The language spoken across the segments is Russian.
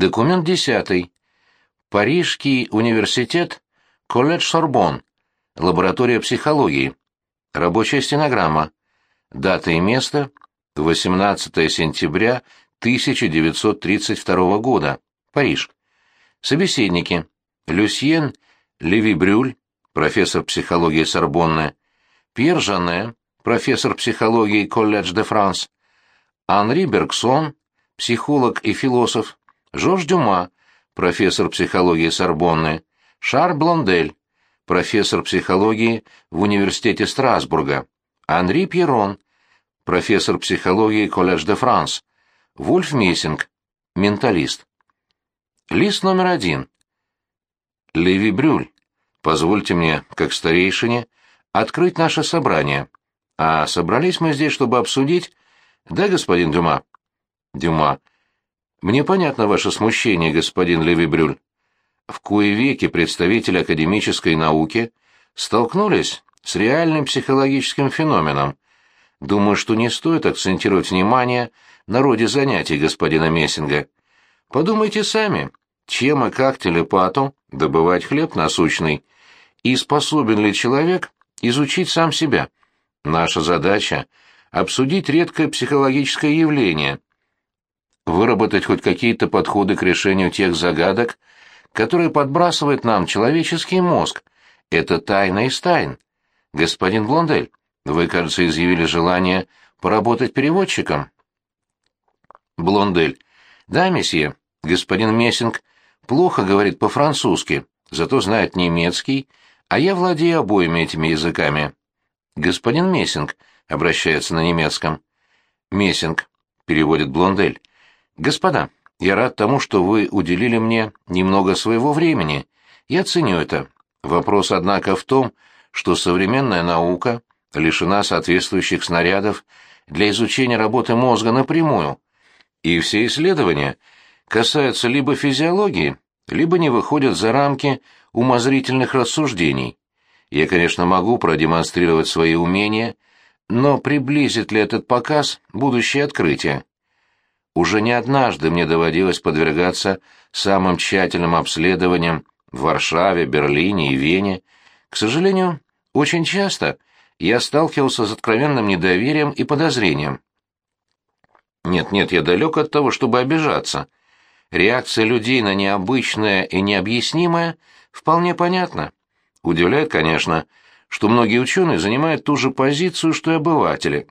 Документ десятый. Парижский университет, колледж Сорбон, лаборатория психологии. Рабочая стенограмма. Дата и место 18 сентября 1932 года. Париж. Собеседники. Люсьен Леви-Брюль, профессор психологии Сорбонны, Пьер Жанне, профессор психологии Колледж де Франс, Анри Бергсон, психолог и философ, Жорж Дюма, профессор психологии Сорбонны, Шар Блондель, профессор психологии в Университете Страсбурга, Анри Пьерон, профессор психологии Колледж де Франс, Вольф Мессинг, менталист. Лист номер один. Леви Брюль, позвольте мне, как старейшине, открыть наше собрание. А собрались мы здесь, чтобы обсудить... Да, господин Дюма? Дюма. Мне понятно ваше смущение, господин Леви Брюль. В кое веки представители академической науки столкнулись с реальным психологическим феноменом. Думаю, что не стоит акцентировать внимание на роде занятий господина Мессинга. Подумайте сами, чем и как телепату добывать хлеб насущный, и способен ли человек изучить сам себя. Наша задача — обсудить редкое психологическое явление, выработать хоть какие-то подходы к решению тех загадок, которые подбрасывает нам человеческий мозг. Это тайна из тайн. Господин Блондель, вы, кажется, изъявили желание поработать переводчиком. Блондель. Да, месье, господин Мессинг плохо говорит по-французски, зато знает немецкий, а я владею обоими этими языками. Господин Мессинг обращается на немецком. Мессинг переводит Блондель. Господа, я рад тому, что вы уделили мне немного своего времени. Я ценю это. Вопрос, однако, в том, что современная наука лишена соответствующих снарядов для изучения работы мозга напрямую, и все исследования касаются либо физиологии, либо не выходят за рамки умозрительных рассуждений. Я, конечно, могу продемонстрировать свои умения, но приблизит ли этот показ будущее открытие? Уже не однажды мне доводилось подвергаться самым тщательным обследованиям в Варшаве, Берлине и Вене. К сожалению, очень часто я сталкивался с откровенным недоверием и подозрением. Нет-нет, я далек от того, чтобы обижаться. Реакция людей на необычное и необъяснимое вполне понятна. Удивляет, конечно, что многие ученые занимают ту же позицию, что и обыватели.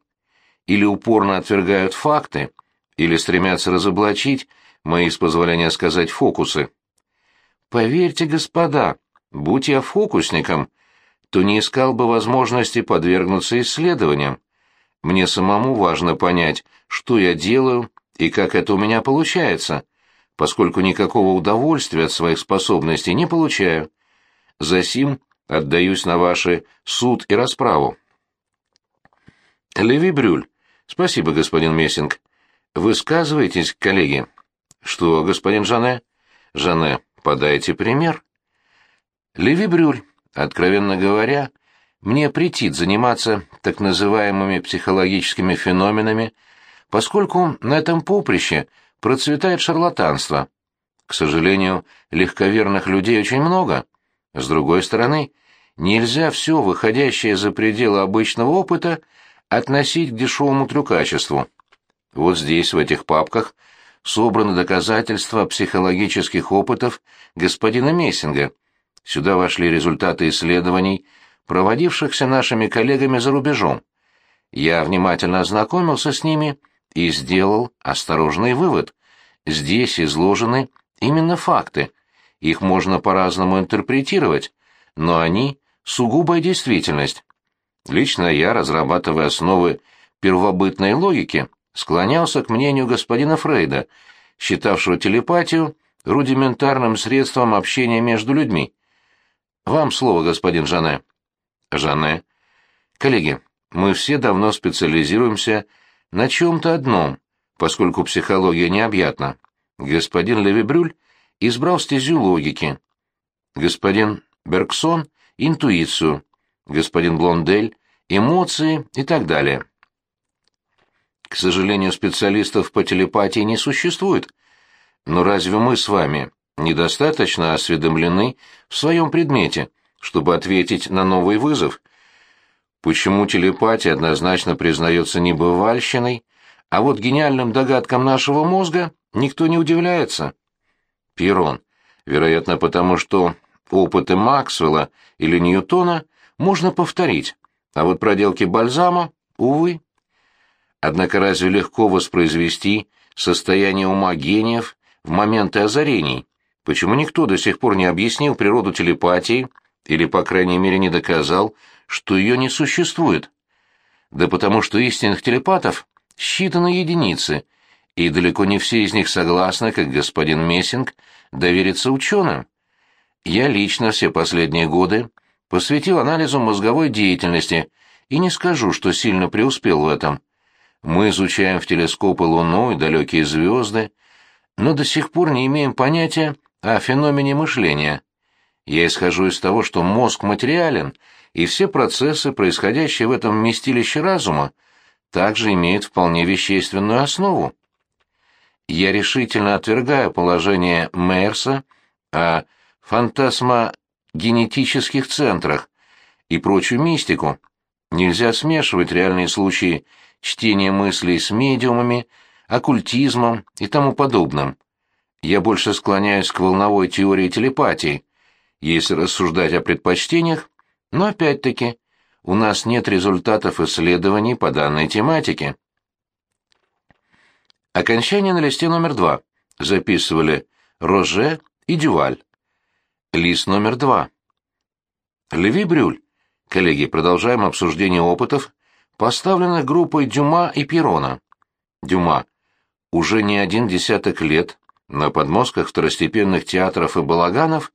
Или упорно отвергают факты, или стремятся разоблачить мои, с позволения сказать, фокусы. Поверьте, господа, будь я фокусником, то не искал бы возможности подвергнуться исследованиям. Мне самому важно понять, что я делаю и как это у меня получается, поскольку никакого удовольствия от своих способностей не получаю. Засим отдаюсь на ваши суд и расправу. Леви Брюль. Спасибо, господин Мессинг. Высказывайтесь, коллеги. Что, господин Жане? Жане, подайте пример. Леви Брюль. Откровенно говоря, мне претит заниматься так называемыми психологическими феноменами, поскольку на этом поприще процветает шарлатанство. К сожалению, легковерных людей очень много. С другой стороны, нельзя все, выходящее за пределы обычного опыта, относить к дешевому трюкачеству. Вот здесь, в этих папках, собраны доказательства психологических опытов господина Мессинга. Сюда вошли результаты исследований, проводившихся нашими коллегами за рубежом. Я внимательно ознакомился с ними и сделал осторожный вывод. Здесь изложены именно факты. Их можно по-разному интерпретировать, но они — сугубая действительность. Лично я, разрабатывая основы первобытной логики, склонялся к мнению господина Фрейда, считавшего телепатию рудиментарным средством общения между людьми. Вам слово, господин Жане. Жане. Коллеги, мы все давно специализируемся на чем-то одном, поскольку психология необъятна. Господин Левибрюль избрал стезю логики. Господин Бергсон — интуицию. Господин Блондель — эмоции и так далее. К сожалению, специалистов по телепатии не существует. Но разве мы с вами недостаточно осведомлены в своем предмете, чтобы ответить на новый вызов? Почему телепатия однозначно признается небывальщиной, а вот гениальным догадкам нашего мозга никто не удивляется? Пирон. Вероятно, потому что опыты Максвелла или Ньютона можно повторить, а вот проделки Бальзама, увы. Однако разве легко воспроизвести состояние ума гениев в моменты озарений? Почему никто до сих пор не объяснил природу телепатии или, по крайней мере, не доказал, что ее не существует? Да потому что истинных телепатов считаны единицы, и далеко не все из них согласны, как господин Мессинг, довериться ученым. Я лично все последние годы посвятил анализу мозговой деятельности и не скажу, что сильно преуспел в этом. Мы изучаем в телескопы Луну и далекие звезды, но до сих пор не имеем понятия о феномене мышления. Я исхожу из того, что мозг материален, и все процессы, происходящие в этом вместилище разума, также имеют вполне вещественную основу. Я решительно отвергаю положение Мейерса о фантасмогенетических центрах и прочую мистику. Нельзя смешивать реальные случаи чтения мыслей с медиумами, оккультизмом и тому подобным. Я больше склоняюсь к волновой теории телепатии, если рассуждать о предпочтениях, но опять-таки у нас нет результатов исследований по данной тематике. Окончание на листе номер два. Записывали Роже и Дюваль. Лист номер два. Леви Брюль. Коллеги, продолжаем обсуждение опытов, поставленных группой Дюма и Пирона. Дюма. Уже не один десяток лет на подмостках второстепенных театров и балаганов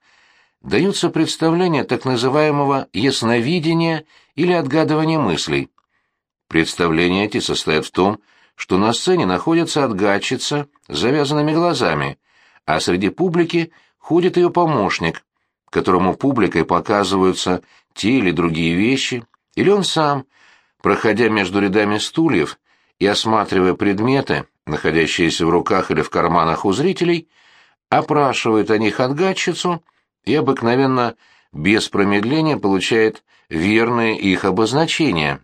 даются представления так называемого ясновидения или отгадывания мыслей. Представления эти состоят в том, что на сцене находится отгадчица с завязанными глазами, а среди публики ходит ее помощник, которому публикой показываются те или другие вещи, или он сам, проходя между рядами стульев и осматривая предметы, находящиеся в руках или в карманах у зрителей, опрашивает о них отгадчицу и обыкновенно без промедления получает верные их обозначения.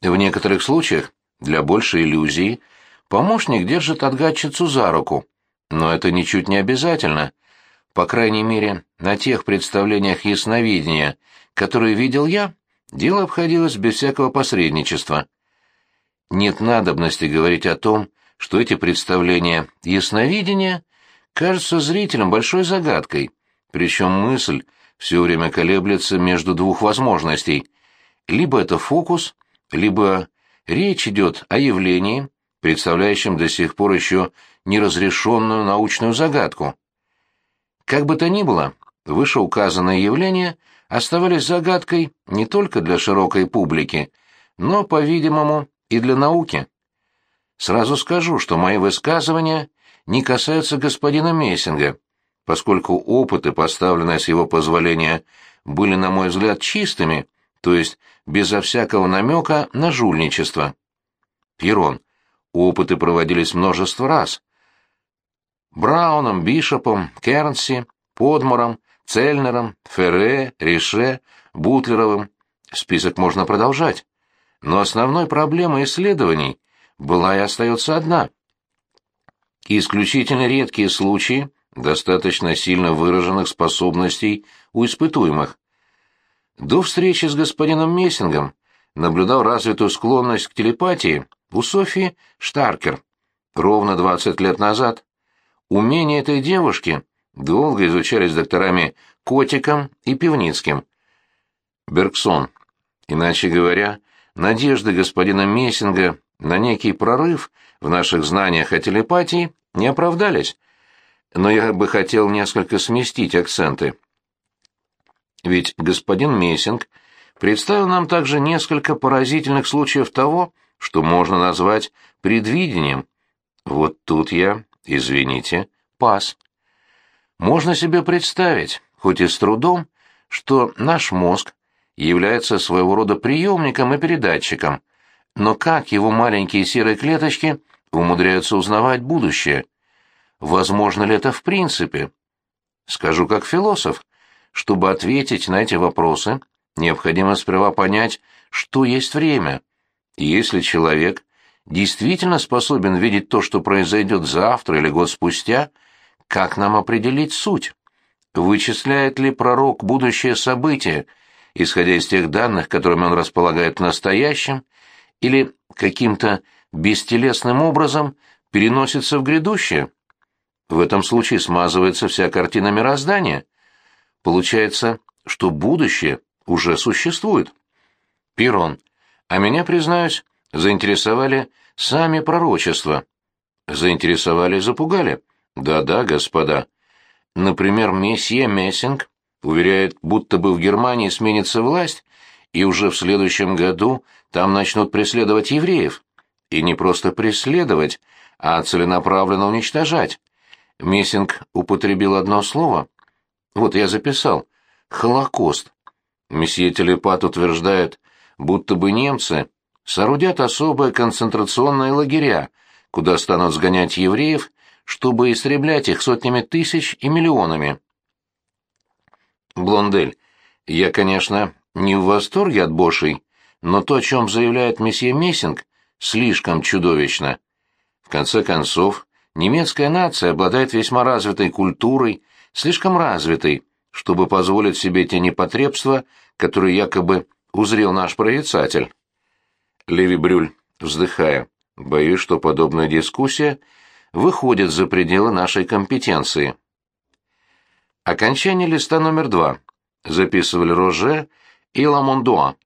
В некоторых случаях, для большей иллюзии, помощник держит отгадчицу за руку, но это ничуть не обязательно. По крайней мере, на тех представлениях ясновидения, которые видел я, дело обходилось без всякого посредничества. Нет надобности говорить о том, что эти представления ясновидения кажутся зрителям большой загадкой, причем мысль все время колеблется между двух возможностей. Либо это фокус, либо речь идет о явлении, представляющем до сих пор еще неразрешенную научную загадку. Как бы то ни было, вышеуказанные явления оставались загадкой не только для широкой публики, но, по-видимому, и для науки. Сразу скажу, что мои высказывания не касаются господина Мессинга, поскольку опыты, поставленные с его позволения, были, на мой взгляд, чистыми, то есть безо всякого намека на жульничество. Пирон. Опыты проводились множество раз. Брауном, Бишопом, Кернси, Подмором, Цельнером, Ферре, Рише, Бутлеровым. Список можно продолжать. Но основной проблемой исследований была и остается одна. Исключительно редкие случаи достаточно сильно выраженных способностей у испытуемых. До встречи с господином Мессингом наблюдал развитую склонность к телепатии у Софии Штаркер ровно 20 лет назад. Умения этой девушки долго изучались докторами Котиком и Пивницким. Бергсон. Иначе говоря, надежды господина Мессинга на некий прорыв в наших знаниях о телепатии не оправдались. Но я бы хотел несколько сместить акценты. Ведь господин Мессинг представил нам также несколько поразительных случаев того, что можно назвать предвидением. Вот тут я, извините, пас. Можно себе представить, хоть и с трудом, что наш мозг является своего рода приемником и передатчиком, но как его маленькие серые клеточки умудряются узнавать будущее? возможно ли это в принципе? Скажу как философ. Чтобы ответить на эти вопросы, необходимо сперва понять, что есть время. Если человек действительно способен видеть то, что произойдет завтра или год спустя, как нам определить суть? Вычисляет ли пророк будущее событие, исходя из тех данных, которыми он располагает в настоящем, или каким-то бестелесным образом переносится в грядущее? В этом случае смазывается вся картина мироздания. Получается, что будущее уже существует. Пирон. А меня, признаюсь, заинтересовали сами пророчества. Заинтересовали и запугали. Да-да, господа. Например, месье Мессинг уверяет, будто бы в Германии сменится власть, и уже в следующем году там начнут преследовать евреев. И не просто преследовать, а целенаправленно уничтожать. Мессинг употребил одно слово. Вот я записал. Холокост. Месье Телепат утверждает, будто бы немцы соорудят особые концентрационные лагеря, куда станут сгонять евреев, чтобы истреблять их сотнями тысяч и миллионами. Блондель, я, конечно, не в восторге от Бошей, но то, о чем заявляет месье Мессинг, слишком чудовищно. В конце концов, немецкая нация обладает весьма развитой культурой, слишком развитой, чтобы позволить себе те непотребства, которые якобы узрел наш прорицатель. Леви Брюль, вздыхая, боюсь, что подобная дискуссия выходит за пределы нашей компетенции. Окончание листа номер два. Записывали Роже и Ламондуа.